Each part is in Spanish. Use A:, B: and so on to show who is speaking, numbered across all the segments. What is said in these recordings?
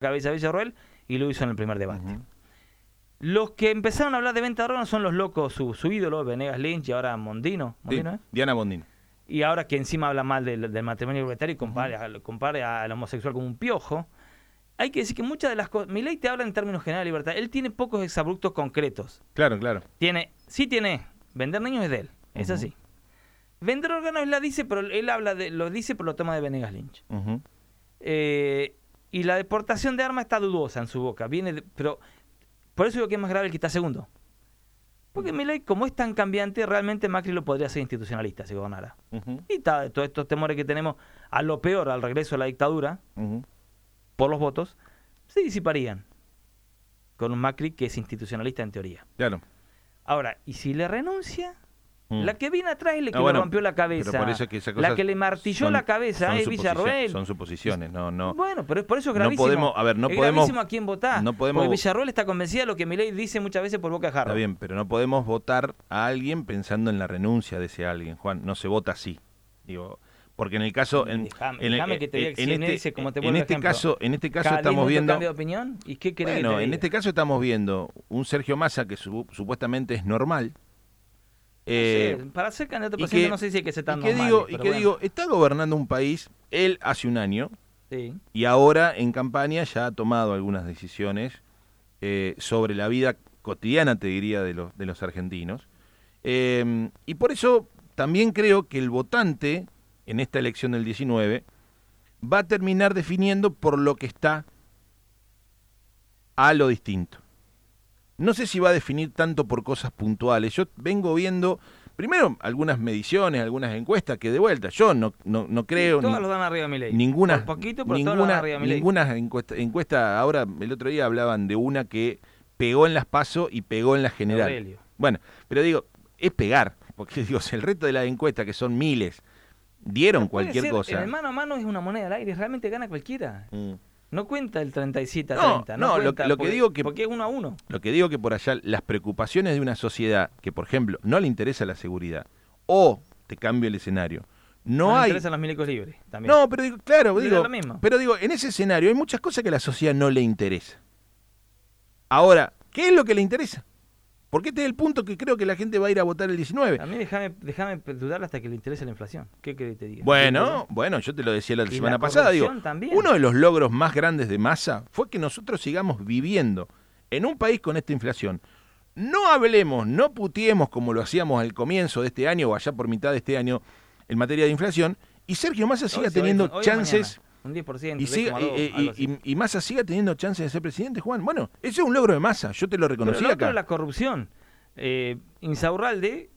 A: cabeza de Villarroel y lo hizo en el primer debate. Los que empezaron a hablar de venta de órganos son los locos, su, su ídolo, Venegas Lynch y ahora Mondino.
B: Sí,
A: ¿Mondino, eh?
B: Diana Bondino.
A: Y ahora que encima habla mal del, del matrimonio igualitario y compare, al- compare al homosexual como un piojo. Hay que decir que muchas de las cosas. Mi ley te habla en términos generales de libertad. Él tiene pocos exabruptos concretos.
B: Claro, claro.
A: Tiene, sí tiene. Vender niños es de él. Es así. Vender órganos la dice, pero él habla de, lo dice por lo toma de Venegas Lynch. Eh, y la deportación de armas está dudosa en su boca. Viene de- pero por eso digo que es más grave el que está segundo. Porque Milei, como es tan cambiante, realmente Macri lo podría ser institucionalista si gobernara. Y está, todos estos temores que tenemos a lo peor, al regreso a la dictadura, por los votos, se disiparían con un Macri que es institucionalista en teoría.
B: Claro.
A: Ahora, ¿y si le renuncia?
B: Mm.
A: La que viene atrás es la que
B: bueno,
A: le rompió la cabeza.
B: Pero por eso es que esa
A: la que le martilló
B: son-
A: la cabeza es Villarroel.
B: Son suposiciones, no, no.
A: Bueno, pero es por eso es
B: No
A: gravísimo.
B: podemos- a ver, no
A: es
B: podemos-
A: gravísimo a quién votar.
B: no podemos-
A: Porque Villarroel está convencida de lo que Milei dice muchas veces por boca de.
B: Está bien, pero no podemos votar a alguien pensando en la renuncia de ese alguien, Juan. No se vota así. Digo, porque en el caso. En, en,
A: que te que
B: este,
A: ese, como te
B: en
A: vuelvo
B: este caso, en este caso estamos viendo.
A: cambia de opinión? ¿Y qué que
B: Bueno,
A: te
B: en este caso estamos viendo un Sergio Massa que su- supuestamente es normal. Eh,
A: No sé, para ser candidato a presidente
B: que-
A: no sé si hay que ser tan
B: y que
A: normal,
B: digo, y que
A: bueno.
B: digo, está gobernando un país, él hace un año,
A: Sí.
B: y ahora en campaña ya ha tomado algunas decisiones eh, sobre la vida cotidiana, te diría, de los, de los argentinos. Eh, y por eso también creo que el votante en esta elección del 19 va a terminar definiendo por lo que está a lo distinto. No sé si va a definir tanto por cosas puntuales. Yo vengo viendo, primero, algunas mediciones, algunas encuestas que de vuelta, yo no, no, no creo...
A: Todos
B: ni-
A: lo dan arriba de.
B: Ninguna,
A: Por poquito, pero todos lo dan
B: ninguna,
A: arriba de
B: ninguna encuesta, encuesta, ahora el otro día hablaban de una que pegó en las PASO y pegó en la general.
A: Aurelio.
B: Bueno, pero digo, es pegar, porque digo, el resto de las encuestas, que son miles, dieron cualquier
A: ser,
B: cosa.
A: El mano a mano es una moneda al aire, realmente gana cualquiera.
B: Mm.
A: No cuenta el 37 a
B: No,
A: 30.
B: no, lo-
A: cuenta
B: lo que digo que-
A: Porque es uno a uno.
B: Lo que digo que por allá las preocupaciones de una sociedad que, por ejemplo, no le interesa la seguridad, o te cambio el escenario, no,
A: Nos
B: hay...
A: interesan los milicos libres también.
B: No, pero digo, claro, digo,
A: es lo mismo.
B: pero digo, en ese escenario hay muchas cosas que a la sociedad no le interesa. Ahora, ¿qué es lo que le interesa? Porque este es el punto que creo que la gente va a ir a votar el 19.
A: A mí déjame, dudar hasta que le interese la inflación. ¿Qué que te diga?
B: Bueno, bueno, yo te lo decía la
A: Y
B: semana
A: la
B: pasada, digo,
A: también.
B: uno de los logros más grandes de Massa fue que nosotros sigamos viviendo en un país con esta inflación. No hablemos, no putiemos como lo hacíamos al comienzo de este año o allá por mitad de este año en materia de inflación, y Sergio Massa siga teniendo
A: hoy
B: chances
A: Un 10%.
B: y, siga,
A: 10,2,
B: y, y- y- Massa siga teniendo chances de ser presidente, Juan. Bueno, ese es un logro de Massa, yo te lo
A: Pero
B: reconocí
A: lo otro
B: acá.
A: la corrupción. Eh, Insaurralde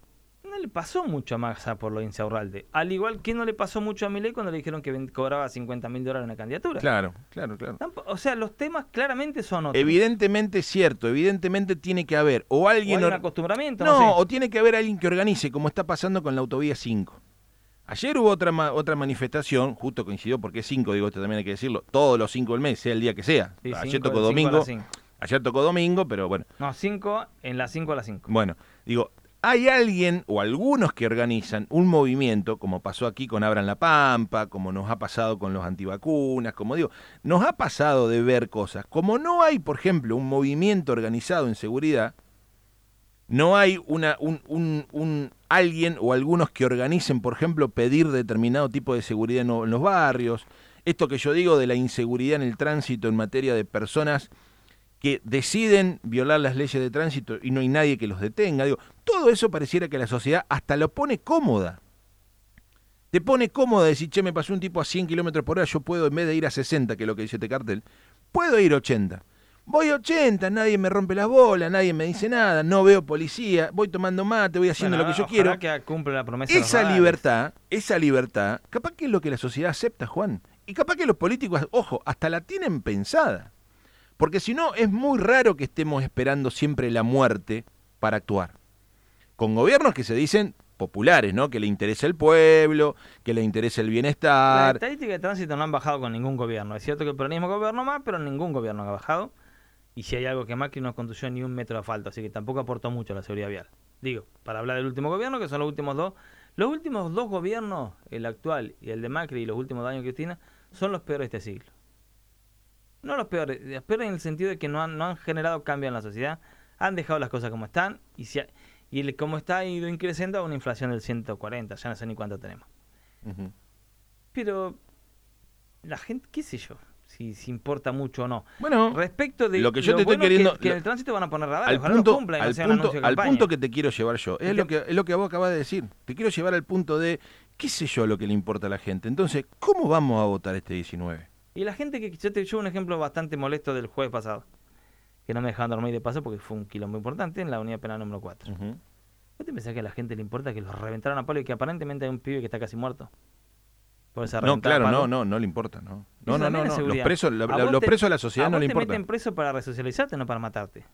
A: no le pasó mucho a Massa por lo de Insaurralde. Al igual que no le pasó mucho a Milei cuando le dijeron que cobraba 50 mil dólares una candidatura.
B: Claro, claro, claro.
A: O sea, los temas claramente son otros.
B: Evidentemente es cierto, evidentemente tiene que haber o
A: O
B: alguien...
A: hay un acostumbramiento,
B: No,
A: no, sé.
B: o tiene que haber alguien que organice, como está pasando con la autovía 5. Ayer hubo otra ma- otra manifestación, justo coincidió porque es 5, digo esto también hay que decirlo, todos los 5 del mes, sea el día que sea.
A: Sí,
B: Ayer
A: cinco,
B: tocó domingo, ayer tocó domingo, pero bueno,
A: No, 5 en las 5 a las 5.
B: bueno, digo, hay alguien o algunos que organizan un movimiento, como pasó aquí con Abran la Pampa, como nos ha pasado con los antivacunas, como digo, nos ha pasado de ver cosas. Como no hay, por ejemplo, un movimiento organizado en seguridad, no hay una, un, alguien o algunos que organicen, por ejemplo, pedir determinado tipo de seguridad en, lo- en los barrios. Esto que yo digo de la inseguridad en el tránsito en materia de personas que deciden violar las leyes de tránsito y no hay nadie que los detenga. Digo, todo eso pareciera que la sociedad hasta lo pone cómoda. Te pone cómoda decir, che, me pasó un tipo a 100 kilómetros por hora, yo puedo, en vez de ir a 60, que es lo que dice este cartel, puedo ir a 80. Voy a 80, nadie me rompe las bolas, nadie me dice nada, no veo policía, voy tomando mate, voy haciendo
A: Bueno,
B: lo que yo quiero.
A: que cumple la promesa
B: Esa libertad, esa libertad, capaz que es lo que la sociedad acepta, Juan. Y capaz que los políticos, ojo, hasta la tienen pensada. Porque si no, es muy raro que estemos esperando siempre la muerte para actuar. Con gobiernos que se dicen populares, ¿no? Que le interesa el pueblo, que le interesa el
A: Las
B: bienestar.
A: estadísticas de tránsito no han bajado con ningún gobierno. Es cierto que el peronismo gobernó más, pero ningún gobierno ha bajado. Y si hay algo que Macri no construyó ni un metro de asfalto, así que tampoco aportó mucho a la seguridad vial. Digo, para hablar del último gobierno, que son los últimos dos. Los últimos dos gobiernos, el actual y el de Macri y los últimos dos años de Cristina, son los peores de este siglo. No los peores, los peores en el sentido de que no han, no han generado cambio en la sociedad, han dejado las cosas como están y, si ha- y el, como está ha ido increciendo a una inflación del 140, ya no sé ni cuánto tenemos. Pero la gente, qué sé yo, si, si importa mucho o no.
B: Bueno,
A: Respecto de
B: Lo que yo te estoy queriendo-
A: Que, que en el tránsito van a poner radares,
B: al
A: ojalá lo
B: punto,
A: cumplan no
B: al,
A: un
B: punto, al punto que te quiero llevar yo. Es lo,
A: que-
B: que, es lo que vos acabas de decir. Te quiero llevar al punto de, qué sé yo lo que le importa a la gente. Entonces, ¿cómo vamos a votar este 19?
A: Y la gente que yo te llevo un ejemplo bastante molesto del jueves pasado, que no me dejaban dormir de paso porque fue un quilombo importante en la unidad penal número 4.
B: Ujú.
A: ¿Vos te pensás que a la gente le importa que los reventaron a palo y que aparentemente hay un pibe que está casi muerto?
B: No,
A: a
B: claro, no, no, no le importa, no. No, no, no. Los presos, la-
A: A
B: la- los
A: te-
B: presos de la sociedad
A: a
B: no le
A: te
B: importa.
A: meten preso para resocializarte, no para matarte.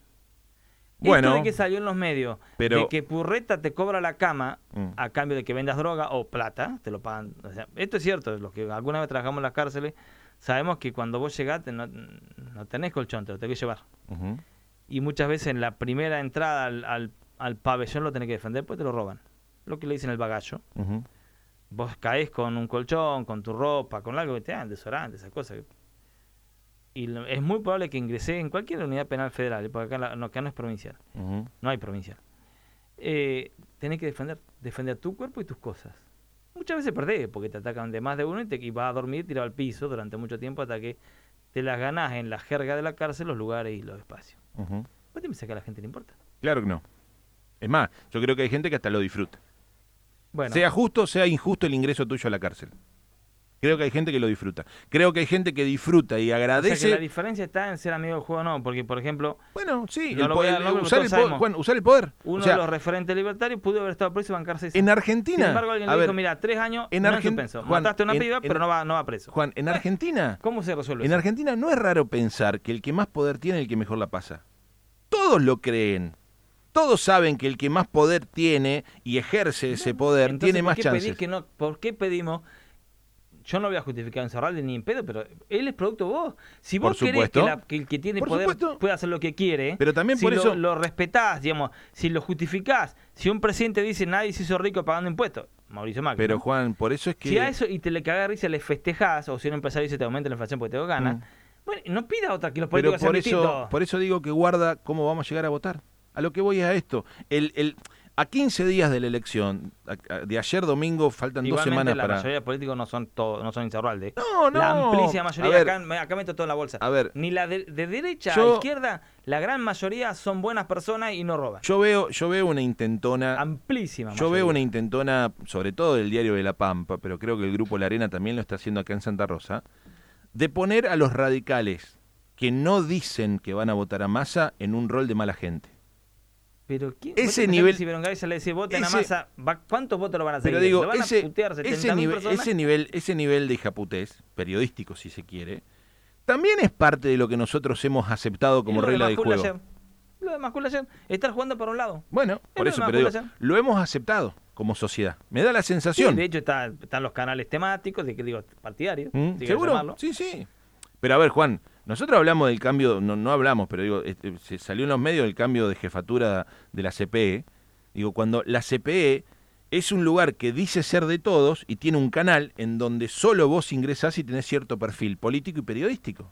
B: Bueno,
A: Esto de que salió en los medios,
B: pero-
A: de que Purreta te cobra la cama
B: Mm.
A: a cambio de que vendas droga o plata, te lo pagan. O sea, esto es cierto, los que alguna vez trabajamos en las cárceles, sabemos que cuando vos llegaste no, no tenés colchón, te lo tenés que llevar. Y muchas veces en la primera entrada al, al, al pabellón lo tenés que defender, pues te lo roban. Lo que le dicen el bagallo.
B: Ujú.
A: Vos caes con un colchón, con tu ropa, con algo que te dan, desodorante, esas cosas. Y lo- es muy probable que ingrese en cualquier unidad penal federal, porque acá, la- no, acá no es provincial, no hay provincial. Eh, tenés que defender, defender tu cuerpo y tus cosas. Muchas veces perdés, porque te atacan de más de uno y, te, y vas a dormir tirado al piso durante mucho tiempo hasta que te las ganás en la jerga de la cárcel, los lugares y los espacios.
B: Ujú.
A: ¿Vos te pensás que a la gente le importa?
B: Claro que no. Es más, yo creo que hay gente que hasta lo disfruta.
A: Bueno,
B: Sea justo, sea injusto el ingreso tuyo a la cárcel. Creo que hay gente que lo disfruta. Creo que hay gente que disfruta y
A: o sea que
B: agradece.
A: la diferencia está en ser amigo del juego o no, porque por ejemplo,
B: Bueno, sí,
A: No
B: el
A: a
B: usar, el poder, usar el poder.
A: uno
B: O sea,
A: de los referentes libertarios pudo haber estado preso y bancarse
B: en Argentina.
A: Sin embargo, alguien le dijo, mira, tres años
B: en
A: no suspenso. Mataste a una
B: en-
A: piba,
B: en-
A: pero no va, no va preso.
B: Juan, en Argentina,
A: ¿Cómo se resuelve
B: en
A: eso?
B: Argentina no es raro pensar que el que más poder tiene es el que mejor la pasa. Todos lo creen. Todos saben que el que más poder tiene y ejerce ese poder
A: Entonces,
B: tiene
A: ¿por
B: más
A: qué
B: chances.
A: pedir que no, ¿Por qué pedimos? Yo no voy a justificar a Encerralde ni en pedo, pero él es producto de vos. Si
B: Por
A: vos querés que, la- que el que tiene
B: Por
A: poder
B: supuesto.
A: pueda hacer lo que quiere,
B: Pero también
A: si
B: por
A: lo,
B: eso-
A: lo respetás, digamos, si lo justificás, si un presidente dice nadie se hizo rico pagando impuestos, Mauricio Macri.
B: Pero
A: ¿no?
B: Juan, por eso es que...
A: Si a eso y te le cagás risa, le festejás, o si un empresario dice te aumenta la inflación porque te ganas,
B: Mm.
A: bueno, no pida otra que los
B: Pero
A: políticos sean
B: por eso,
A: distintos.
B: por eso digo que guarda cómo vamos a llegar a votar. A lo que voy es a esto. El, el, a 15 días de la elección, de ayer domingo, faltan dos semanas
A: la
B: para...
A: mayoría de políticos no son todos, no son Insaurralde.
B: No, no.
A: La amplísima mayoría,
B: ver,
A: acá, acá meto todo en la bolsa.
B: A ver.
A: Ni la de, de derecha
B: Yo-
A: a izquierda, la gran mayoría son buenas personas y no roban.
B: Yo veo, yo veo una intentona...
A: Amplísima
B: Yo veo una intentona, sobre todo del diario de La Pampa, pero creo que el grupo La Arena también lo está haciendo acá en Santa Rosa, de poner a los radicales que no dicen que van a votar a Massa en un rol de mala gente.
A: Pero ¿quién,
B: ese nivel-
A: Si Berengaria le dice voten
B: ese-
A: a Massa, va- ¿cuántos votos lo van a seguir?
B: Pero digo,
A: ¿Lo van
B: ese,
A: a putear
B: ese,
A: 70.000
B: nivel, ese nivel, ese nivel de hijaputés, periodístico si se quiere, también es parte de lo que nosotros hemos aceptado como regla de juego.
A: ayer. Lo de Macul ayer, estar jugando para un lado.
B: Bueno, por eso, pero digo, lo hemos aceptado como sociedad. Me da la
A: Sí,
B: sensación.
A: de hecho está- están los canales temáticos, de que digo, partidarios.
B: ¿Mm? ¿Seguro? Sí, sí. Pero a ver, Juan, nosotros hablamos del cambio, no, no hablamos, pero digo, este, se salió en los medios el cambio de jefatura de la CPE. Digo, cuando la CPE es un lugar que dice ser de todos y tiene un canal en donde solo vos ingresás y tenés cierto perfil político y periodístico.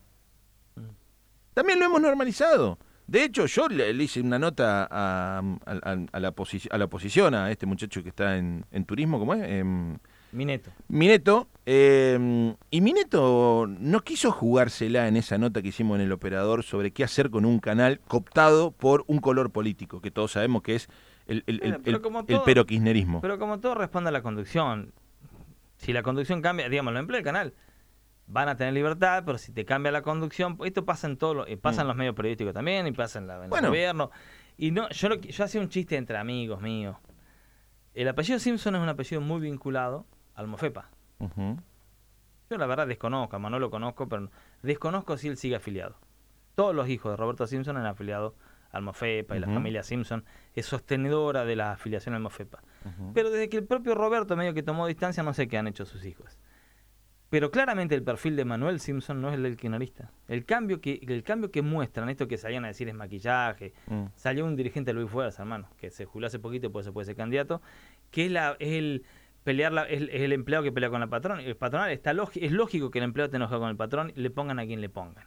B: También lo hemos normalizado. De hecho, yo le, le hice una nota a, a- a- la a la oposición, a este muchacho que está en, en turismo, ¿cómo es? Em,
A: Mineto.
B: Mineto, eh, y Mineto no quiso jugársela en esa nota que hicimos en el operador sobre qué hacer con un canal cooptado por un color político, que todos sabemos que es el, el, el,
A: pero
B: el-
A: como
B: el
A: todo-
B: peroquisnerismo.
A: Pero como todo responde a la conducción, si la conducción cambia, digamos, lo emplea el canal, van a tener libertad, pero si te cambia la conducción, esto pasa en todo, lo- eh, pasa en los medios periodísticos también, y pasa en, la, en el
B: Mm.
A: Gobierno. Y no, yo, lo yo hacía un chiste entre amigos míos. El apellido Simpson es un apellido muy vinculado al Mofepa.
B: Ujú.
A: Yo la verdad desconozco, a Manuel lo conozco, pero desconozco si él sigue afiliado. Todos los hijos de Roberto Simpson han afiliado al Mofepa y la familia Simpson es sostenedora de la afiliación al Mofepa. Pero desde que el propio Roberto medio que tomó distancia, no sé qué han hecho sus hijos. Pero claramente el perfil de Manuel Simpson no es el del kirchnerista. El cambio que, el cambio que muestran, esto que salían a decir es maquillaje,
B: Mm.
A: salió un dirigente Luis Fuerza, hermano, que se jubiló hace poquito y por eso puede ser candidato, que es, la, es el pelear la- es, es el empleado que pelea con la patrón. El patronal está es lógico que el empleado te enoja con el patrón y le pongan a quien le pongan.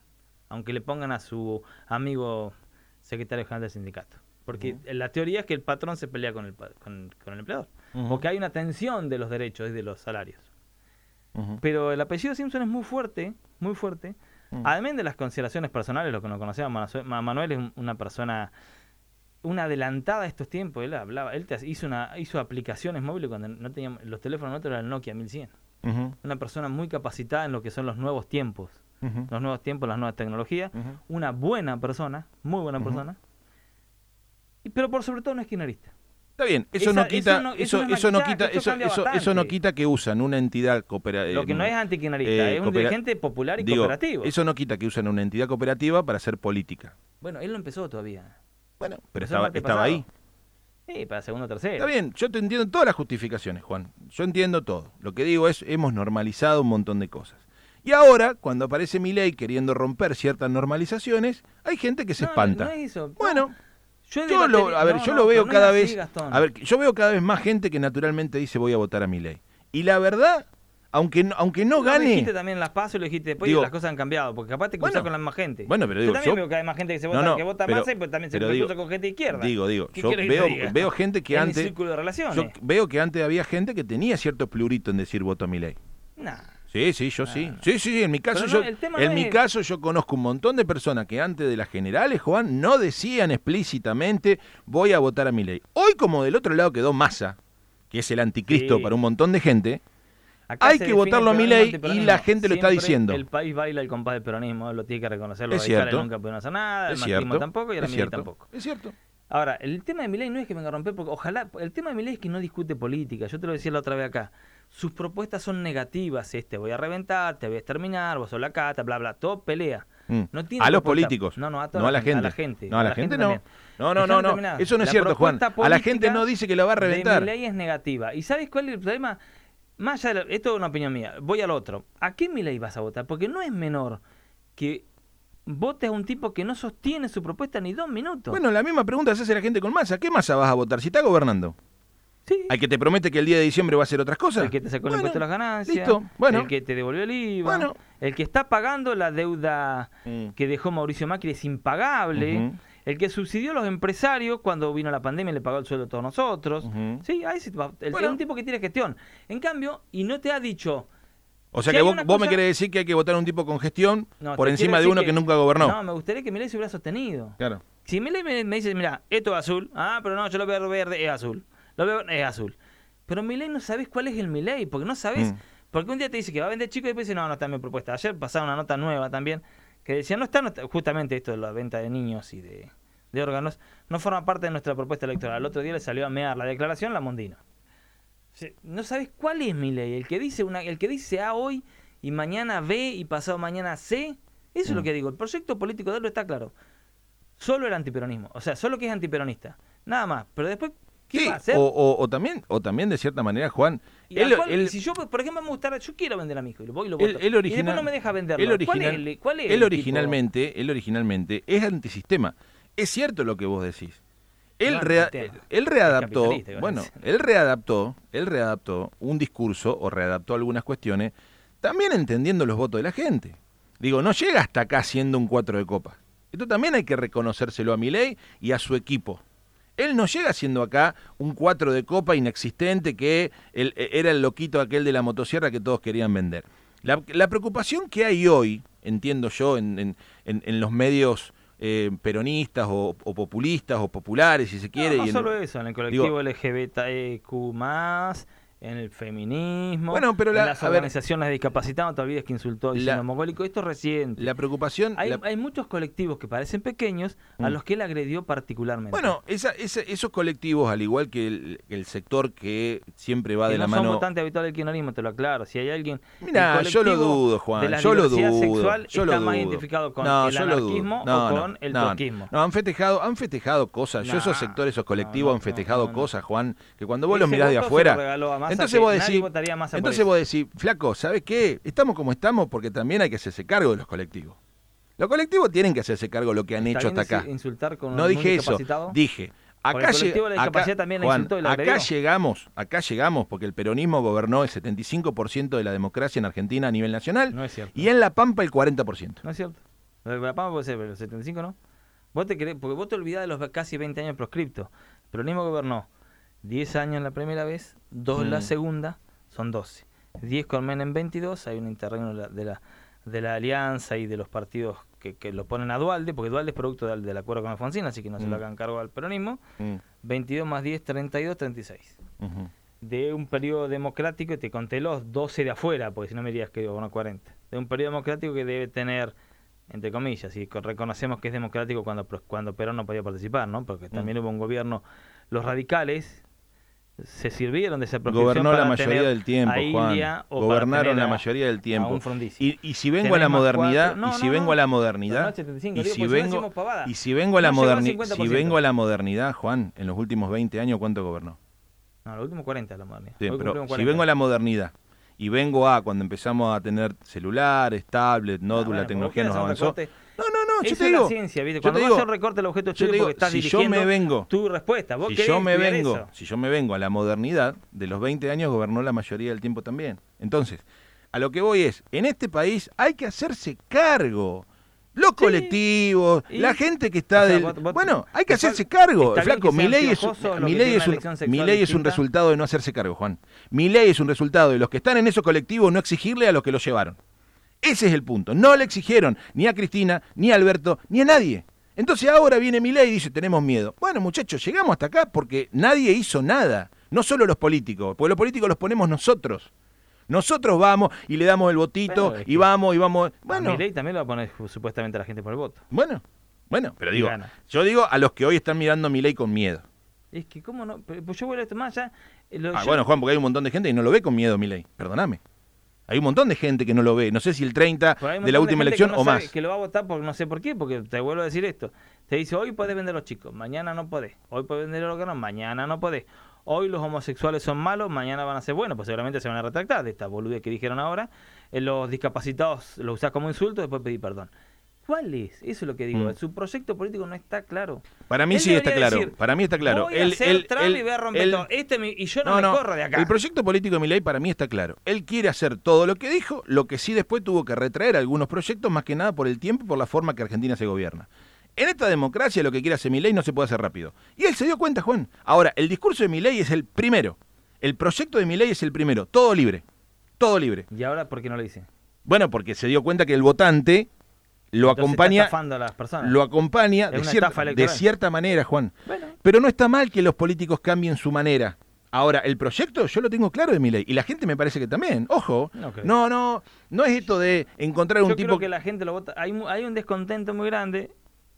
A: aunque le pongan a su amigo secretario general del sindicato. Porque la teoría es que el patrón se pelea con el, con, con el empleador.
B: Ujú.
A: O que hay una tensión de los derechos y de los salarios. Pero el apellido Simpson es muy fuerte, muy fuerte. Además de las consideraciones personales, lo que no conocíamos, Manuel es un- una persona, una adelantada a estos tiempos. Él hablaba, él te hizo, una, hizo aplicaciones móviles cuando no teníamos, los teléfonos nuestros eran el Nokia 1100.
B: Ujú.
A: Una persona muy capacitada en lo que son los nuevos tiempos, los nuevos tiempos, las nuevas tecnologías. Una buena persona, muy buena persona. Y- Pero por sobre todo no es kirchnerista.
B: Está bien, eso
A: Esa-
B: no
A: eso
B: quita,
A: no-
B: eso,
A: eso no es
B: eso no quita,
A: eso
B: eso, eso, eso no quita que usan una entidad cooperativa.
A: Lo que no es antikirchnerista,
B: eh,
A: es un dirigente popular y
B: Digo,
A: cooperativo.
B: Eso no quita que usen una entidad cooperativa para hacer política.
A: Bueno, él no empezó todavía.
B: Bueno, pero estaba, ahí.
A: Sí, para segundo o tercero.
B: Está bien, yo te entiendo todas las justificaciones, Juan. Yo entiendo todo. Lo que digo es, hemos normalizado un montón de cosas. Y ahora, cuando aparece mi ley queriendo romper ciertas normalizaciones, hay gente que se
A: No,
B: espanta.
A: no es eso.
B: Bueno,
A: Yo,
B: lo, a ver,
A: no,
B: yo lo veo cada
A: así,
B: vez, a ver, yo veo cada vez más gente que naturalmente dice voy a votar a mi ley. Y la verdad, aunque no, aunque no
A: Lo
B: gane,
A: dijiste también en las pasos y lo dijiste después
B: Digo,
A: y las cosas han cambiado, porque capaz te cruzas
B: bueno,
A: con la misma gente.
B: bueno, pero digo,
A: yo también
B: yo-
A: veo que hay más gente que se vota,
B: no,
A: que vota
B: pero-
A: más, pero también se
B: digo-
A: cruza con gente de izquierda.
B: digo, digo,
A: ¿Qué
B: yo veo, veo gente que antes,
A: círculo de relaciones.
B: yo veo que antes había gente que tenía cierto plurito en decir voto a mi ley.
A: Nah.
B: Sí, sí, yo sí.
A: Ah.
B: Sí, sí, en mi caso yo en mi
A: es-
B: caso yo conozco un montón de personas que antes de las generales, Juan, no decían explícitamente voy a votar a mi ley. Hoy como del otro lado quedó Massa, que es el anticristo
A: Sí.
B: para un montón de gente,
A: Acá
B: Hay que votarlo a
A: peronismo,
B: Milei y la gente lo está diciendo.
A: El país baila el compás del peronismo, lo tiene que reconocer. Los
B: Es cierto.
A: nunca pudieron hacer nada, el
B: es
A: macrismo
B: cierto.
A: tampoco y la
B: es
A: Milei
B: cierto.
A: tampoco.
B: Es cierto.
A: Ahora, el tema de Milei no es que venga a romper, porque ojalá, el tema de Milei es que no discute política, yo te lo decía la otra vez acá, sus propuestas son negativas, este voy a reventar, te voy a exterminar, vos sos la cata, bla, bla, todo pelea.
B: Mm.
A: No tiene
B: a los políticos.
A: No, no, a,
B: no a la gente.
A: A la gente,
B: No, a la, gente, no.
A: también.
B: No, no, no, no. Eso no es
A: La
B: cierto, Juan. A la gente no dice que lo va a reventar.
A: De Milei es negativa. ¿Y sabes cuál es el problema? Más allá de la- esto es una opinión mía. Voy al otro. ¿A qué Milei vas a votar? Porque no es menor que votes a un tipo que no sostiene su propuesta ni dos minutos.
B: Bueno, la misma pregunta se hace la gente con masa. ¿Qué masa vas a votar si está gobernando?
A: sí.
B: ¿Al que te promete que el día de diciembre va a hacer otras cosas?
A: El que te sacó el impuesto a las ganancias.
B: Listo. Bueno.
A: El que te devolvió el IVA.
B: Bueno.
A: El que está pagando la deuda
B: Mm.
A: que dejó Mauricio Macri es impagable. El que subsidió a los empresarios cuando vino la pandemia y le pagó el sueldo a todos nosotros. Sí, ahí sí el-
B: Bueno.
A: es un tipo que tiene gestión. En cambio, y no te ha dicho.
B: O sea que vos, me querés decir que hay que votar a un tipo con gestión
A: No,
B: por encima de uno que, nunca gobernó.
A: No, me gustaría que Milei se hubiera sostenido.
B: Claro.
A: Si Milei me, me dice, mira, esto es azul. Ah, pero no, yo lo veo verde, es azul. Lo veo, es azul. Pero Milei no sabes cuál es el Milei, porque no sabes.
B: Mm.
A: Porque un día te dice que va a vender chico y después dice, no, no está en mi propuesta. Ayer pasaba una nota nueva también que decía, no está, justamente esto de la venta de niños y de, de órganos, no forma parte de nuestra propuesta electoral. El otro día le salió a mear la declaración la Mondino. No sabes cuál es mi ley. El que dice una, el que dice A hoy y mañana B y pasado mañana C. Eso es lo
B: Mm.
A: que digo. El proyecto político de él está claro. Solo el antiperonismo. O sea, solo que es antiperonista. Nada más. Pero después, ¿qué
B: Sí,
A: va a hacer?
B: o, o- o también, o también de cierta manera, Juan,
A: Y
B: él,
A: al cual-
B: él-
A: si yo, por ejemplo, me gustara, yo quiero vender a mi hijo y lo voy y lo voto.
B: él
A: y
B: original-
A: después no me deja venderlo.
B: él
A: ¿Cuál
B: original-
A: es el, cuál es
B: él
A: tipo?
B: originalmente, él originalmente es antisistema. Es cierto lo que vos decís. Él,
A: No
B: rea- él readaptó, bueno,
A: es.
B: él readaptó, él readaptó un discurso o readaptó algunas cuestiones, también entendiendo los votos de la gente. Digo, no llega hasta acá siendo un cuatro de copa. Esto también hay que reconocérselo a Milei y a su equipo. Él no llega siendo acá un cuatro de copa inexistente que el- era el loquito aquel de la motosierra que todos querían vender. La, la preocupación que hay hoy, entiendo yo, en, en- en- en los medios eh, peronistas o, o populistas o populares, si se quiere.
A: No, no
B: y en-
A: solo eso, en el colectivo
B: digo-
A: LGBTQ+, en el feminismo,
B: Bueno, pero la-
A: en las organizaciones de discapacitados, no te olvides que insultó diciendo mogólico, esto es reciente.
B: la preocupación...
A: hay,
B: la-
A: hay muchos colectivos que parecen pequeños a
B: Mm.
A: los que él agredió particularmente.
B: bueno, esa- esa- esos colectivos, al igual que el, el sector que siempre va
A: que
B: de
A: no
B: la
A: son
B: mano...
A: votantes habituales del kirchnerismo, te lo aclaro. Si hay alguien...
B: Mirá,
A: el
B: yo lo dudo, Juan,
A: de la
B: yo lo dudo.
A: sexual
B: yo lo
A: está más
B: dudo.
A: identificado con
B: No,
A: el
B: lo
A: anarquismo
B: No,
A: o con el
B: no,
A: troquismo.
B: No, han festejado, han festejado cosas. Yo esos sectores, esos colectivos han festejado cosas, Juan, que cuando vos los mirás de afuera...
A: Massa,
B: entonces
A: que
B: vos
A: nadie
B: decís,
A: votaría a Massa
B: entonces
A: eso.
B: vos decís, flaco, ¿sabes qué? Estamos como estamos porque también hay que hacerse cargo de los colectivos. Los colectivos tienen que hacerse cargo de lo que han
A: ¿Está
B: hecho hasta acá.
A: ins- insultar con
B: No dije eso, dije. Acá, Juan, llegamos, acá llegamos porque el peronismo gobernó el 75% de la democracia en Argentina a nivel nacional
A: No es cierto.
B: y en La Pampa el 40%.
A: No es cierto. La Pampa puede ser, pero el 75 no. Vos te querés, porque vos te olvidás de los casi 20 años proscriptos. El peronismo gobernó 10 años la primera vez, 2 la
B: Mm.
A: segunda, son 12. 10 con Menem 22, hay un interregno de la, de la, de la alianza y de los partidos que, que lo ponen a Dualde, porque Dualde es producto del, del acuerdo con Alfonsín, así que no se
B: Mm.
A: lo hagan cargo al peronismo.
B: Mm,
A: 22 más 10, 32, 36
B: ujú.
A: de un periodo democrático, y te conté los 12 de afuera, porque si no me dirías que bueno, 40, de un periodo democrático que debe tener, entre comillas, y co- reconocemos que es democrático cuando, cuando Perón no podía participar, ¿no? porque también hubo un gobierno, los radicales se sirvieron de esa proscripción
B: Gobernó la mayoría del tiempo, Juan. Gobernaron la
A: a-
B: mayoría del tiempo. Y, y si vengo a la modernidad,
A: no,
B: y si
A: no,
B: vengo
A: no.
B: a la modernidad,
A: no es 75,
B: y si vengo, y si vengo a la modernidad, si
A: 50%.
B: vengo a la modernidad, Juan, en los últimos 20 años, ¿cuánto gobernó?
A: No, los últimos 40 la modernidad.
B: Sí, pero
A: cumplimos
B: si
A: 40.
B: vengo a la modernidad y vengo a cuando empezamos a tener celulares, tablet,
A: Ah,
B: notebook,
A: bueno,
B: la tecnología nos avanzó.
A: recorte.
B: No, yo te
A: es
B: digo.
A: la ciencia, ¿viste?
B: yo
A: Cuando vas a un recorte del objeto estudio
B: digo,
A: porque estás
B: si yo me vengo,
A: tu respuesta. Vos
B: si yo me vengo,
A: eso.
B: si yo me vengo a la modernidad, de los 20 años gobernó la mayoría del tiempo también. Entonces, a lo que voy es, en este país hay que hacerse cargo. Los colectivos,
A: y-
B: la gente que está
A: o sea,
B: del...
A: vos- vos-
B: bueno, hay que hacerse cargo. Flaco, mi ley es, mi ley es un, mi ley es un resultado de no hacerse cargo, Juan. Mi ley es un resultado de los que están en esos colectivos no exigirle a los que los llevaron. Ese es el punto. No le exigieron ni a Cristina, ni a Alberto, ni a nadie. Entonces ahora viene mi ley y dice, tenemos miedo. Bueno, muchachos, llegamos hasta acá porque nadie hizo nada. No solo los políticos, porque los políticos los ponemos nosotros. Nosotros vamos y le damos el votito y vamos y vamos.
A: Bueno,
B: Bueno,
A: mi ley también lo va a poner supuestamente la gente por el voto.
B: bueno, bueno, pero
A: Y
B: digo,
A: gana.
B: yo digo a los que hoy están mirando mi ley con miedo.
A: Es que, ¿cómo no? Pues yo vuelvo a esto más allá. eh, lo-
B: Ah,
A: yo-
B: bueno, Juan, porque hay un montón de gente que no lo ve con miedo mi ley. Perdóname. Hay un montón de gente que no lo ve. No sé si el 30
A: pero hay un
B: de la última elección
A: no
B: o más.
A: Que lo va a votar porque no sé por qué, porque te vuelvo a decir esto. Te dice, hoy podés vender los chicos, mañana no podés. Hoy podés vender los órganos, mañana no podés. Hoy los homosexuales son malos, mañana van a ser buenos, pues seguramente se van a retractar de esta boludez que dijeron ahora. Eh, los discapacitados los usás como insulto, después pedí perdón. ¿Cuál es? Eso es lo que digo.
B: Mm.
A: Su proyecto político no está claro.
B: Para mí
A: Él
B: sí está claro.
A: decir,
B: Para mí está claro.
A: Voy a
B: Él-
A: hacer
B: él-
A: Trump y voy a romper
B: él-
A: todo. Este mi- y yo no, me corro de acá.
B: El proyecto político de mi ley para mí está claro. Él quiere hacer todo lo que dijo, lo que sí después tuvo que retraer algunos proyectos, más que nada por el tiempo y por la forma que Argentina se gobierna. En esta democracia lo que quiere hacer mi ley no se puede hacer rápido. Y él se dio cuenta, Juan. Ahora, el discurso de mi ley es el primero. El proyecto de mi ley es el primero. Todo libre. Todo libre.
A: ¿Y ahora por qué no lo dice?
B: Bueno, porque se dio cuenta que el votante lo
A: Entonces
B: acompaña,
A: Está estafando a las personas.
B: lo acompaña de,
A: estafa
B: de cierta manera, Juan.
A: Bueno,
B: Pero no está mal que los políticos cambien su manera. Ahora, el proyecto yo lo tengo claro de mi ley. Y la gente me parece que también. Ojo.
A: No.
B: No, no. No es esto de encontrar un
A: yo
B: tipo.
A: creo que la gente lo vota. Hay, hay un descontento muy grande,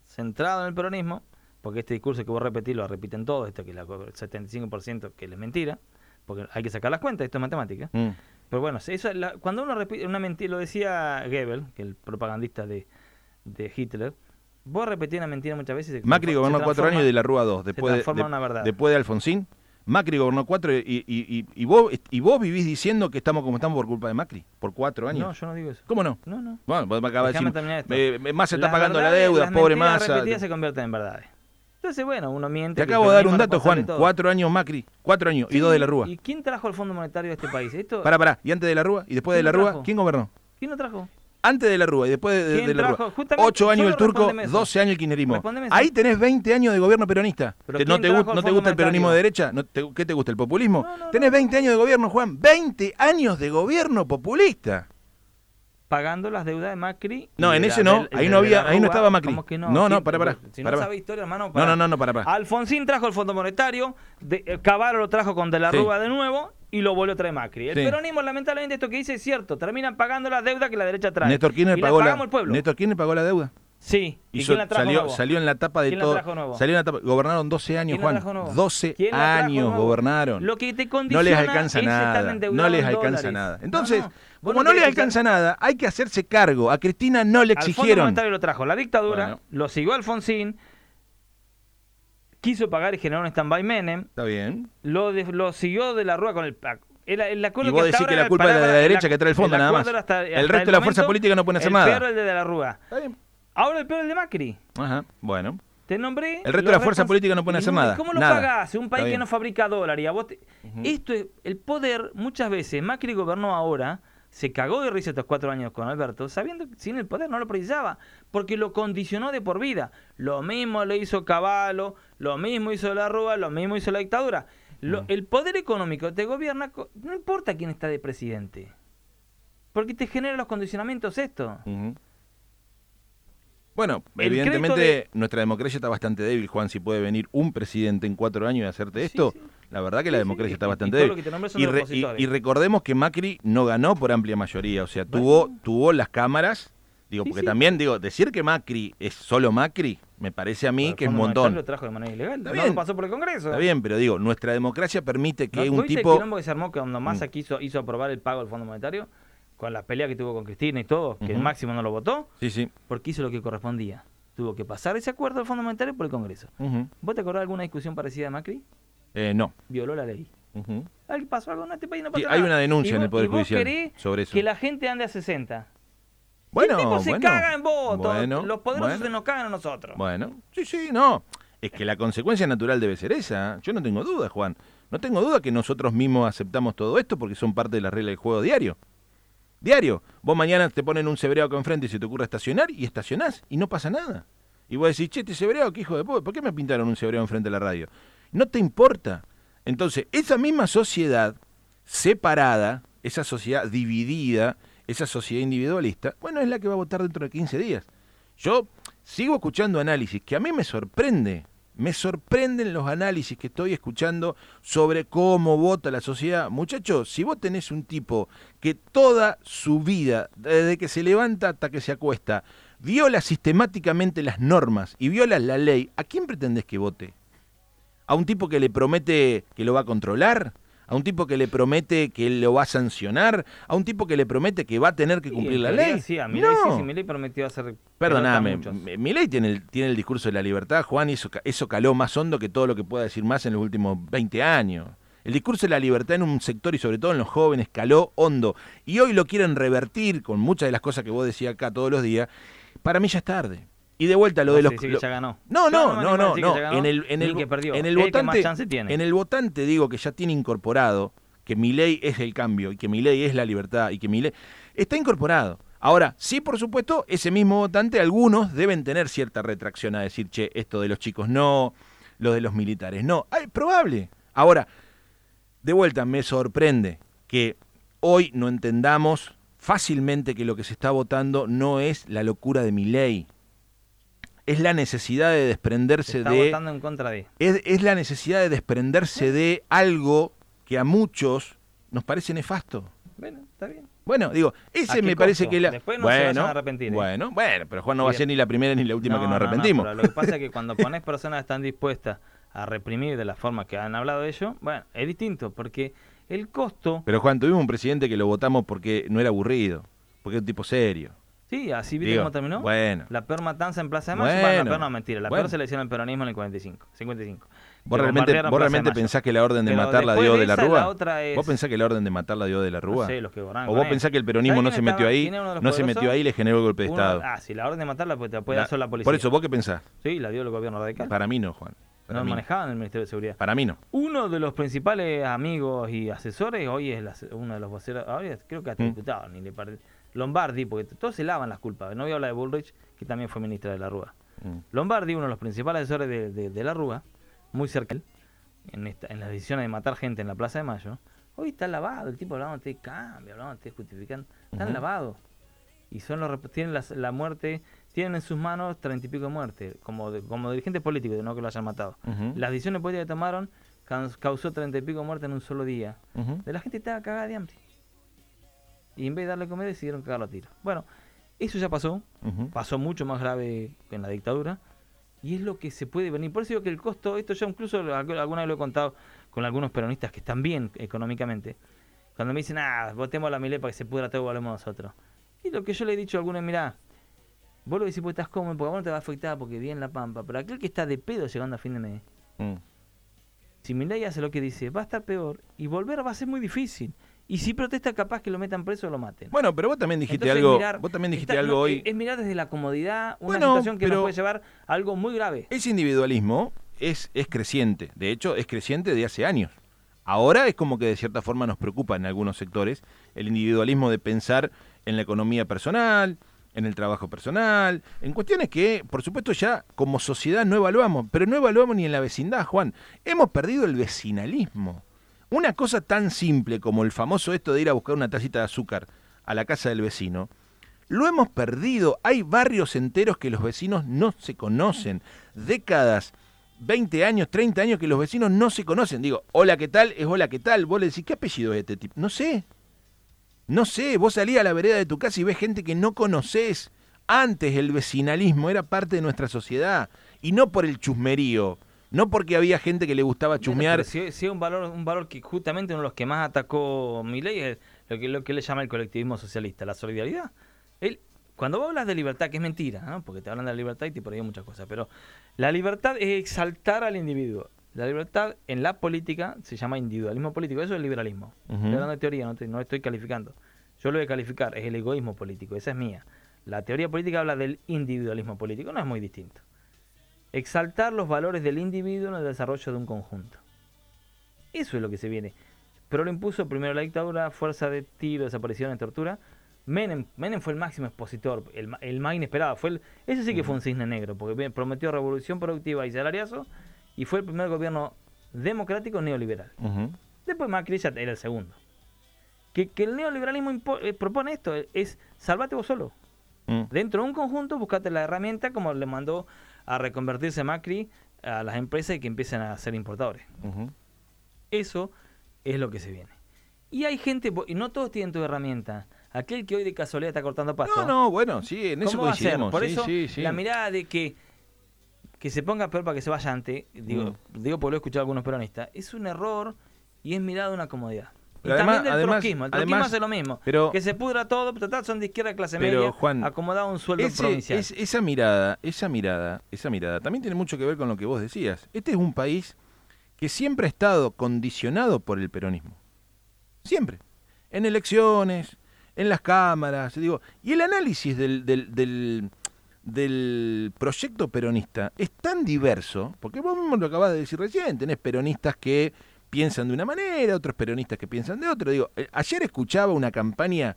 A: centrado en el peronismo, porque este discurso que vos repetís lo repiten todos, esto que el 75% que es mentira, porque hay que sacar las cuentas, esto es matemática.
B: Mm.
A: Pero bueno, eso, es la- cuando uno repite una mentira, lo decía Goebbels, que el propagandista de, de Hitler, vos repetís una mentira muchas veces.
B: Macri gobernó cuatro años y de la Rúa dos. Después de,
A: transforma en
B: de-
A: una verdad.
B: después de Alfonsín. Macri gobernó cuatro y, y- y- y vos, y vos vivís diciendo que estamos como estamos por culpa de Macri. Por cuatro años.
A: No, yo no digo eso.
B: ¿Cómo no?
A: No, no.
B: Bueno, vos me acabas de decir. eh, eh, Massa está pagando la deuda,
A: las
B: pobre Massa.
A: repetidas se convierten en verdades. Entonces, bueno, uno miente.
B: Te acabo de dar un dato, Juan. Cuatro años Macri, cuatro años y dos de la Rúa.
A: ¿Y quién trajo el Fondo Monetario de este país? Esto,
B: Pará, pará. ¿Y antes de la Rúa? ¿Y después de
A: ¿Quién
B: la Rúa?
A: trajo?
B: ¿Quién gobernó?
A: ¿Quién lo trajo?
B: Antes de la Rúa y después de,
A: ¿Quién
B: de la? Rúa.
A: Justamente,
B: Ocho años
A: solo
B: el turco,
A: respóndeme eso.
B: 12 años el kirchnerismo. Ahí tenés 20 años de gobierno peronista.
A: ¿Pero
B: ¿Te- ¿No te, no gusta el peronismo de derecha? ¿No te- ¿Qué te gusta el populismo?
A: No, no,
B: tenés
A: no.
B: 20 años de gobierno, Juan. 20 años de gobierno populista.
A: Pagando las deudas de Macri.
B: No, en ese no, ahí no había- ahí no estaba Macri.
A: ¿Cómo que no?
B: No, pará, pará,
A: Si no sabe historia, hermano.
B: No, no, pará, pará.
A: Alfonsín trajo el Fondo Monetario, eh, Cavallo lo trajo con De la. Rúa de nuevo y lo volvió a traer Macri. El
B: Sí.
A: peronismo, lamentablemente, esto que dice es cierto. Terminan pagando las deudas que la derecha trae.
B: Néstor Kirchner
A: y
B: pagó
A: la
B: la,
A: el pueblo.
B: Néstor Kirchner pagó la deuda.
A: Sí. ¿Y
B: Hizo-
A: quién la trajo
B: salió,
A: nuevo?
B: salió en la tapa de
A: ¿Quién la
B: todo.
A: trajo nuevo?
B: Salió en la tapa. Gobernaron 12 años,
A: ¿Quién la
B: Juan.
A: trajo nuevo?
B: 12
A: ¿Quién la trajo
B: años
A: nuevo?
B: gobernaron.
A: Lo que te
B: no
A: condiciona
B: les alcanza
A: es
B: nada. No les alcanza
A: dólares.
B: nada.
A: No,
B: Entonces,
A: no. Vos
B: como no les alcanza nada, hay que hacerse cargo. A Cristina no le exigieron.
A: Monetario lo trajo la dictadura,
B: Bueno.
A: lo siguió Alfonsín, quiso pagar y generó un stand-by Menem,
B: Está bien.
A: lo, de- lo siguió de la Rúa con el... El, el acuerdo
B: Y vos
A: que
B: decís que la culpa es de la derecha
A: el-
B: que trae el fondo,
A: el
B: nada más.
A: hasta-
B: El
A: hasta
B: resto de la fuerza política no pueden hacer
A: el
B: nada.
A: peor es el de, de la Rúa.
B: Está bien.
A: Ahora el peor es el de Macri.
B: Ajá. Bueno.
A: Te nombré.
B: El resto de la fuerza política no pueden
A: Y
B: hacer nada,
A: ¿Cómo lo
B: nada.
A: pagás? Un país que no fabrica dólar y a vos te- Esto es, el poder, muchas veces, Macri gobernó ahora se cagó de risa estos cuatro años con Alberto, sabiendo que sin el poder no lo precisaba, porque lo condicionó de por vida. Lo mismo le hizo Caballo, lo mismo hizo la Rúa, lo mismo hizo la dictadura. Lo-
B: Mm.
A: El poder económico te gobierna, no importa quién está de presidente, porque te genera los condicionamientos esto.
B: Bueno,
A: El
B: evidentemente nuestra democracia está bastante débil, Juan. Si puede venir un presidente en cuatro años y hacerte
A: Sí,
B: esto,
A: sí.
B: La verdad que la democracia está bastante débil. Y,
A: los
B: re- y-
A: opositores.
B: y recordemos que Macri no ganó por amplia mayoría, o sea, tuvo, tuvo las cámaras. Digo, porque también, digo, decir que Macri es solo Macri, me parece a mí que es un montón.
A: lo trajo de manera ilegal,
B: Está
A: no
B: bien.
A: pasó por el Congreso.
B: Está bien, pero digo, nuestra democracia permite que
A: ¿No?
B: un
A: ¿Vos viste
B: tipo...
A: el quilombo que se armó cuando Massa
B: Mm.
A: quiso, hizo aprobar el pago del Fondo Monetario? Con la pelea que tuvo con Cristina y todo, que el máximo no lo votó,
B: Sí, sí.
A: porque hizo lo que correspondía. Tuvo que pasar ese acuerdo del Fondo Monetario por el Congreso. ¿Vos te acordás de alguna discusión parecida de Macri?
B: Eh, no.
A: Violó la ley. Pasó algo en este país, no
B: Sí,
A: pasó
B: hay
A: nada.
B: una denuncia
A: Y
B: en el Poder Judicial sobre eso.
A: que la gente ande a 60.
B: Bueno,
A: el tipo se
B: bueno,
A: caga en votos.
B: bueno,
A: Los poderosos
B: bueno.
A: se nos cagan a nosotros.
B: Bueno, sí, sí, no. Es que la consecuencia natural debe ser esa. Yo no tengo duda, Juan. No tengo duda que nosotros mismos aceptamos todo esto porque son parte de la regla del juego diario. Diario. Vos mañana te ponen un cebreado acá enfrente y se te ocurre estacionar y estacionás y no pasa nada. Y vos decís, che, este cebreado, qué hijo de puta, ¿por qué me pintaron un cebreado enfrente de la radio? No te importa. Entonces, esa misma sociedad separada, esa sociedad dividida, esa sociedad individualista, bueno, es la que va a votar dentro de 15 días. Yo sigo escuchando análisis que a mí me sorprende. Me sorprenden los análisis que estoy escuchando sobre cómo vota la sociedad. Muchachos, si vos tenés un tipo que toda su vida, desde que se levanta hasta que se acuesta, viola sistemáticamente las normas y viola la ley, ¿a quién pretendés que vote? ¿A un tipo que le promete que lo va a controlar? ¿A un tipo que le promete que lo va a sancionar? ¿A un tipo que le promete que va a tener que
A: Sí,
B: cumplir la ley?
A: Sí, a Milei
B: no.
A: sí, sí, Milei prometió hacer.
B: Perdóname,
A: pelota a muchos.
B: mi ley tiene el, tiene el discurso de la libertad, Juan, y eso, eso caló más hondo que todo lo que pueda decir más en los últimos 20 años. El discurso de la libertad en un sector y sobre todo en los jóvenes caló hondo. Y hoy lo quieren revertir con muchas de las cosas que vos decías acá todos los días. Para mí ya es tarde. Y de vuelta lo de los...
A: que
B: lo-
A: ya ganó.
B: No, no, no, no, no. En el, en el, en el
A: Es
B: votante, en el votante digo que ya tiene incorporado que mi ley es el cambio y que mi ley es la libertad y que mi ley está incorporado. Ahora, sí, por supuesto, ese mismo votante, algunos deben tener cierta retracción a decir, che, esto de los chicos no, lo de los militares no. Ay, probable. Ahora, de vuelta, me sorprende que hoy no entendamos fácilmente que lo que se está votando no es la locura de mi ley. Es la necesidad de
A: Se
B: desprenderse
A: está
B: de
A: votando en contra de.
B: es, es la necesidad de desprenderse de algo que a muchos nos parece nefasto.
A: Bueno, está bien.
B: Bueno, digo,
A: ¿A
B: ese me parece que la...
A: Después no se
B: bueno,
A: vayan a arrepentir, ¿eh?
B: Bueno, bueno, pero Juan no va a ser ni la primera ni la última que
A: No,
B: nos
A: no, no,
B: arrepentimos.
A: pero lo que pasa es que cuando pones personas que están dispuestas a reprimir de la forma que han hablado ellos, bueno, es distinto, porque el costo,
B: Pero Juan, tuvimos un presidente que lo votamos porque no era aburrido, porque era un tipo serio.
A: Sí, así viste
B: Digo,
A: cómo terminó.
B: Bueno,
A: La peor matanza en Plaza de Mayo,
B: Bueno,
A: bueno, la peor no, mentira, la
B: bueno.
A: peor se le hicieron al peronismo en el 45, 55.
B: vos
A: Que
B: realmente, vos realmente pensás que la orden de
A: Pero
B: matar la
A: después
B: dio
A: de
B: de la Rúa.
A: la es-
B: ¿Vos pensás que la orden de matar la dio de la Rúa?
A: No sé, los que
B: ¿O vos pensás que el peronismo
A: ¿Sabés
B: no se metió ahí? No se metió ahí y le generó el golpe de
A: Uno-
B: Estado.
A: ah, si la orden de matarla pues te la puede
B: La-
A: solo la policía.
B: por eso, ¿vos qué pensás?
A: Sí, la dio el gobierno radical.
B: Para mí no, Juan. Para,
A: no
B: mí,
A: manejaban el Ministerio de Seguridad.
B: para mí no.
A: Uno de los principales amigos y asesores hoy es la- uno de los voceros, ahora creo que hasta
B: Mm.
A: diputado, ni le pare- Lombardi, porque todos se lavan las culpas. No voy a hablar de Bullrich, que también fue ministra de la Rúa.
B: Mm.
A: Lombardi, uno de los principales asesores de, de- de la Rúa, muy cerca en, esta, en las decisiones de matar gente en la Plaza de Mayo, hoy está lavado. El tipo hablando de cambio, hablando de justificando. Están
B: Ujú.
A: lavados. Y son los tienen las- la muerte, tienen en sus manos treinta y pico de muertes, como, de- como dirigentes políticos, no que lo hayan matado. Las decisiones políticas que tomaron caus- causó treinta y pico de muertes en un solo día. De la gente estaba cagada de hambre. Y en vez de darle comida decidieron cagarlo a tiro. Bueno, eso ya pasó. Pasó mucho más grave que en la dictadura. Y es lo que se puede venir. Por eso digo que el costo, esto ya incluso alguna vez lo he contado con algunos peronistas que están bien económicamente. Cuando me dicen, ah, votemos a la para que se pudra todo, volvemos nosotros. Y lo que yo le he dicho a algunos, mirá, vos lo decís porque estás cómodo, porque a vos no te va a afectar porque bien la pampa. Pero aquel que está de pedo llegando a fin de mes,
B: Mm.
A: si Milei hace lo que dice, va a estar peor y volver va a ser muy difícil. Y si protesta, capaz que lo metan preso o lo maten.
B: Bueno, pero vos también dijiste
A: Entonces,
B: algo.
A: mirar-
B: vos también dijiste
A: está-
B: algo
A: no,
B: hoy.
A: Es mirar desde la comodidad una
B: Bueno,
A: situación que nos puede llevar a algo muy grave.
B: Ese individualismo es, es creciente. De hecho, es creciente de hace años. Ahora es como que de cierta forma nos preocupa en algunos sectores el individualismo de pensar en la economía personal, en el trabajo personal, en cuestiones que, por supuesto, ya como sociedad no evaluamos, pero no evaluamos ni en la vecindad, Juan. Hemos perdido el vecinalismo. Una cosa tan simple como el famoso esto de ir a buscar una tacita de azúcar a la casa del vecino, lo hemos perdido. Hay barrios enteros que los vecinos no se conocen. Décadas, 20 años, 30 años que los vecinos no se conocen. Digo, hola, ¿qué tal? Es hola, ¿qué tal? Vos le decís, ¿qué apellido es este tipo? No sé. No sé, vos salís a la vereda de tu casa y ves gente que no conoces. Antes el vecinalismo era parte de nuestra sociedad y no por el chusmerío, no porque había gente que le gustaba chusmear.
A: si, es un valor, un valor que justamente uno de los que más atacó Milei es lo que, lo que le llama el colectivismo socialista, la solidaridad. Él, cuando vos hablas de libertad, que es mentira, porque te hablan de la libertad y te ponen muchas cosas, pero la libertad es exaltar al individuo. La libertad en la política se llama individualismo político, eso es liberalismo. Estoy hablando de teoría, no, no estoy calificando. Yo lo voy a calificar, es el egoísmo político, esa es mía. La teoría política habla del individualismo político, no es muy distinto. Exaltar los valores del individuo en el desarrollo de un conjunto. Eso es lo que se viene. Pero lo impuso primero la dictadura, fuerza de tiro, desaparición, tortura. Menem, Menem fue el máximo expositor, el, el más inesperado. Fue el, ese sí que fue un cisne negro, porque prometió revolución productiva y salariazo y fue el primer gobierno democrático neoliberal. Después Macri ya era el segundo. Que, el neoliberalismo eh, propone esto, es salvate vos solo. Mm. Dentro de un conjunto buscate la herramienta como le mandó a reconvertirse Macri a las empresas y que empiecen a ser importadores. Eso es lo que se viene. Y hay gente, y no todos tienen tu herramienta. Aquel que hoy de casualidad está cortando pasto.
B: No, no, bueno, sí, en eso coincidimos.
A: Por eso, la mirada de que que se ponga peor para que se vaya antes, digo, mm. digo porque lo he escuchado a algunos peronistas, es un error y es mirado una comodidad. y también del trotskismo, el trotskismo hace lo mismo. que se pudra todo, total son de izquierda clase media, acomodado un sueldo provincial.
B: esa mirada, esa mirada, esa mirada también tiene mucho que ver con lo que vos decías. Este es un país que siempre ha estado condicionado por el peronismo. Siempre. En elecciones, en las cámaras, digo, y el análisis del, del del proyecto peronista es tan diverso, porque vos mismo lo acabas de decir recién, tenés peronistas que piensan de una manera, otros peronistas que piensan de otra. Digo, eh, ayer escuchaba una campaña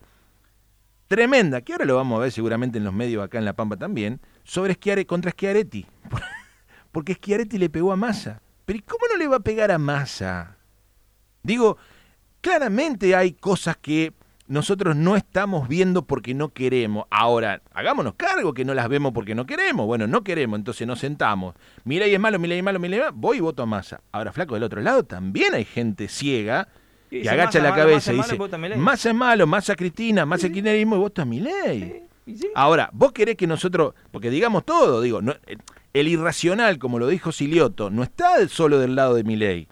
B: tremenda, que ahora lo vamos a ver seguramente en los medios acá en La Pampa también, sobre Schiare, contra Schiaretti. Porque Schiaretti le pegó a Massa. Pero ¿y cómo no le va a pegar a Massa? Digo, claramente hay cosas que nosotros no estamos viendo porque no queremos. Ahora, hagámonos cargo que no las vemos porque no queremos. Bueno, no queremos, entonces nos sentamos. Mira y es malo, mira y es malo, mira y es malo. Voy y voto a Massa. Ahora, flaco, del otro lado también hay gente ciega que agacha la cabeza y dice, Massa es malo, Massa Cristina, Massa kirchnerismo y voto a Milei. Ahora, vos querés que nosotros, porque digamos todo, digo, el irracional, como lo dijo Silioto, no está solo del lado de Milei.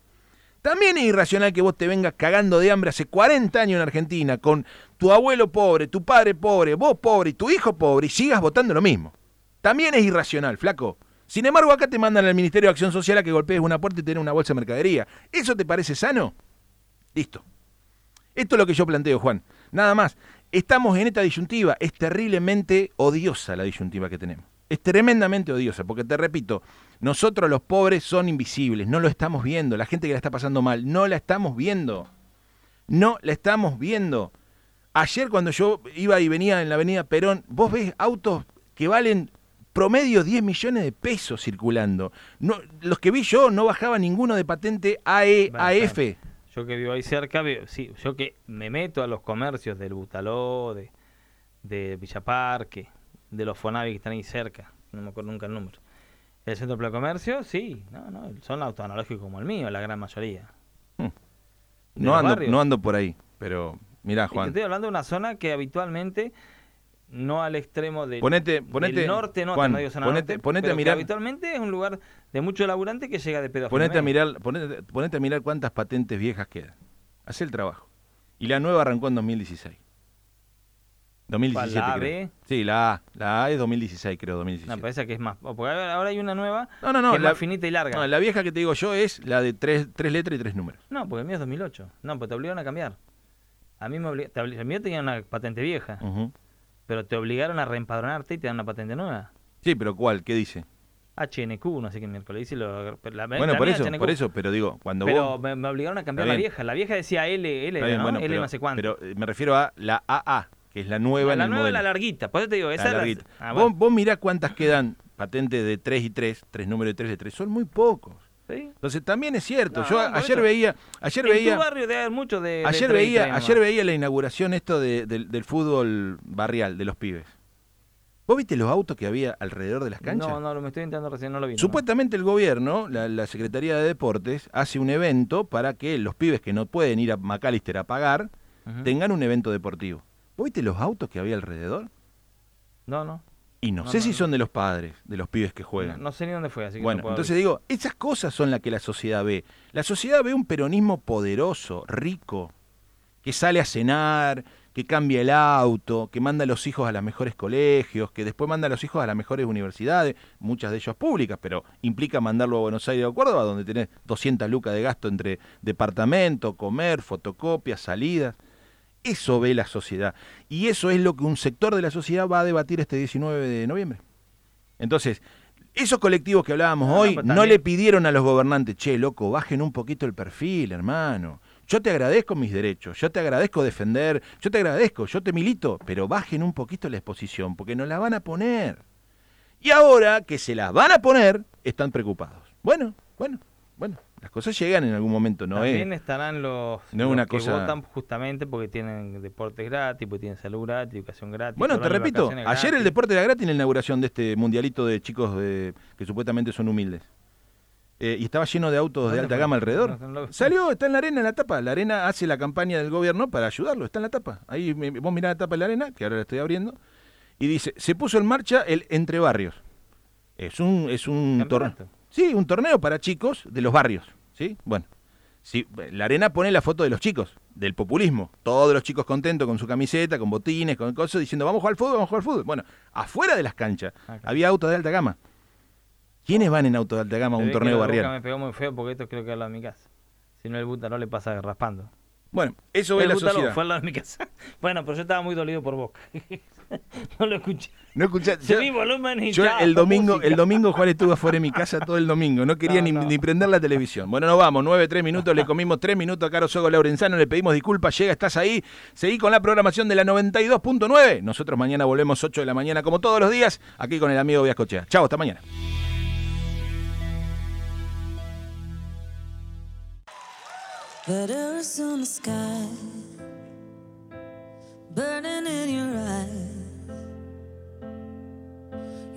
B: También es irracional que vos te vengas cagando de hambre hace 40 años en Argentina con tu abuelo pobre, tu padre pobre, vos pobre y tu hijo pobre y sigas votando lo mismo. También es irracional, flaco. Sin embargo, acá te mandan al Ministerio de Acción Social a que golpees una puerta y tenés una bolsa de mercadería. ¿Eso te parece sano? Listo. Esto es lo que yo planteo, Juan. Nada más. Estamos en esta disyuntiva. Es terriblemente odiosa la disyuntiva que tenemos. Es tremendamente odiosa, porque te repito, nosotros los pobres son invisibles, no lo estamos viendo. La gente que la está pasando mal, no la estamos viendo. No la estamos viendo. Ayer cuando yo iba y venía en la avenida Perón, vos ves autos que valen promedio 10 millones de pesos circulando. No, los que vi yo no bajaba ninguno de patente AE, AF.
A: Yo que vivo ahí cerca, sí, yo que me meto a los comercios del Butaló, de, de Villaparque, de los Fonavi que están ahí cerca, no me acuerdo nunca el número. El centro de comercio, sí, no, no, son autos analógicos como el mío, la gran mayoría. Hmm.
B: No, ando, no ando por ahí, pero mira Juan.
A: Estoy hablando de una zona que habitualmente no al extremo de,
B: ponete, ponete,
A: del norte, no,
B: Juan, ponete, ponete a mirar.
A: habitualmente es un lugar de mucho laburante que llega de pedo.
B: Ponete a mirar, ponete, ponete, a mirar cuántas patentes viejas quedan. Hace el trabajo. Y la nueva arrancó en 2016. 2017. ¿La A, Sí, la A. La A es 2016, creo, 2017.
A: No, parece que es más. Porque ahora hay una nueva
B: no, no, no,
A: que es la, más finita y larga.
B: No, la vieja que te digo yo es la de tres, tres letras y tres números.
A: No, porque el mío es 2008. No, pues te obligaron a cambiar. A mí me obligaron. El mío tenía una patente vieja. Pero te obligaron a reempadronarte y te dan una patente nueva.
B: Sí, pero ¿cuál? ¿Qué dice?
A: HNQ, no sé qué miércoles dice. Lo, la,
B: Bueno,
A: la
B: por eso,
A: HNQ.
B: por eso, pero digo, cuando
A: Pero
B: vos...
A: me, me obligaron a cambiar la vieja. La vieja decía L, L,
B: Está bien,
A: ¿no?
B: bueno,
A: L
B: pero,
A: no sé cuánto.
B: pero eh, me refiero a la AA, que es la nueva
A: la
B: en el
A: nueva es
B: modelo.
A: la larguita. Por eso te digo, esa
B: La
A: es la-
B: larguita.
A: Ah,
B: vos,
A: bueno.
B: vos mirá cuántas quedan patentes de 3 y 3, tres números de 3 de 3, son muy pocos.
A: ¿Sí?
B: Entonces también es cierto.
A: No,
B: Yo
A: no,
B: ayer
A: eso.
B: veía, ayer
A: En
B: veía,
A: tu barrio debe haber mucho de.
B: ayer
A: 3
B: veía,
A: 3
B: ayer veía la inauguración esto de- del- del fútbol barrial de los pibes. ¿Vos viste los autos que había alrededor de las canchas?
A: No, no, lo me estoy intentando recién, no lo vi. no.
B: Supuestamente el gobierno, la, la Secretaría de Deportes, hace un evento para que los pibes que no pueden ir a McAllister a pagar tengan un evento deportivo. ¿Vos viste los autos que había alrededor?
A: No, no.
B: Y no,
A: No,
B: sé
A: no,
B: si
A: no.
B: son de los padres, de los pibes que juegan.
A: no sé ni dónde fue, así que
B: Bueno,
A: puedo
B: entonces
A: abrir.
B: digo, esas cosas son las que la sociedad ve. La sociedad ve un peronismo poderoso, rico, que sale a cenar, que cambia el auto, que manda a los hijos a los mejores colegios, que después manda a los hijos a las mejores universidades, muchas de ellas públicas, pero implica mandarlo a Buenos Aires o a Córdoba, donde tenés 200 lucas de gasto entre departamento, comer, fotocopias, salidas. Eso ve la sociedad. Y eso es lo que un sector de la sociedad va a debatir este 19 de noviembre. Entonces, esos colectivos que hablábamos
A: No,
B: hoy no le pidieron a los gobernantes, che, loco, bajen un poquito el perfil, hermano. Yo te agradezco mis derechos, yo te agradezco defender, yo te agradezco, yo te milito, pero bajen un poquito la exposición, porque nos la van a poner. Y ahora que se las van a poner, están preocupados. Bueno, bueno, bueno, las cosas llegan en algún momento, ¿no
A: También
B: es?
A: estarán los,
B: no
A: los
B: una
A: que
B: cosa-
A: votan justamente porque tienen deportes gratis, porque tienen salud gratis, educación gratis.
B: Bueno, te repito, ayer el deporte era gratis en la inauguración de este mundialito de chicos de, que supuestamente son humildes. Eh, y estaba lleno de autos de
A: ¿Dónde
B: alta
A: fue?
B: gama alrededor.
A: No, no lo-
B: Salió, está en la arena, en la tapa. La arena hace la campaña del gobierno para ayudarlo, está en la tapa. Ahí me- vos mirá la tapa de la arena, que ahora la estoy abriendo, y dice, se puso en marcha el Entre Barrios. Es un, es un torneo. Sí, un torneo para chicos de los barrios. ¿sí? Bueno, sí, la arena pone la foto de los chicos, del populismo. Todos los chicos contentos con su camiseta, con botines, con cosas, diciendo, vamos a jugar al fútbol, vamos a jugar al fútbol. Bueno, afuera de las canchas
A: Ah,
B: había autos de alta gama. ¿Quiénes van en auto de alta gama a un torneo barrial?
A: me pegó muy feo porque esto creo que es lado de mi casa. Si no, el Bútalo le pasa raspando.
B: Bueno, eso
A: el
B: la sociedad.
A: fue al lado de mi casa. Bueno, pero yo estaba muy dolido por Boca. no lo escuché.
B: No escuchaste.
A: Subí volumen y
B: Yo
A: chao,
B: el domingo,
A: música.
B: el domingo Juan estuvo afuera de mi casa todo el domingo, no quería
A: No,
B: ni,
A: no.
B: ni prender la televisión. Bueno, nos vamos, nueve, tres minutos, le comimos tres minutos a Caro Sogo Laurenzano, le pedimos disculpas, llega, estás ahí, seguí con la programación de la 92.9. Nosotros mañana volvemos 8 de la mañana, como todos los días, aquí con el amigo Viascochea. Chao, hasta mañana.
C: Letters on the sky, burning in your eyes.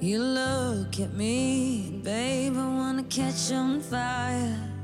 C: You look at me, babe, I wanna catch on fire.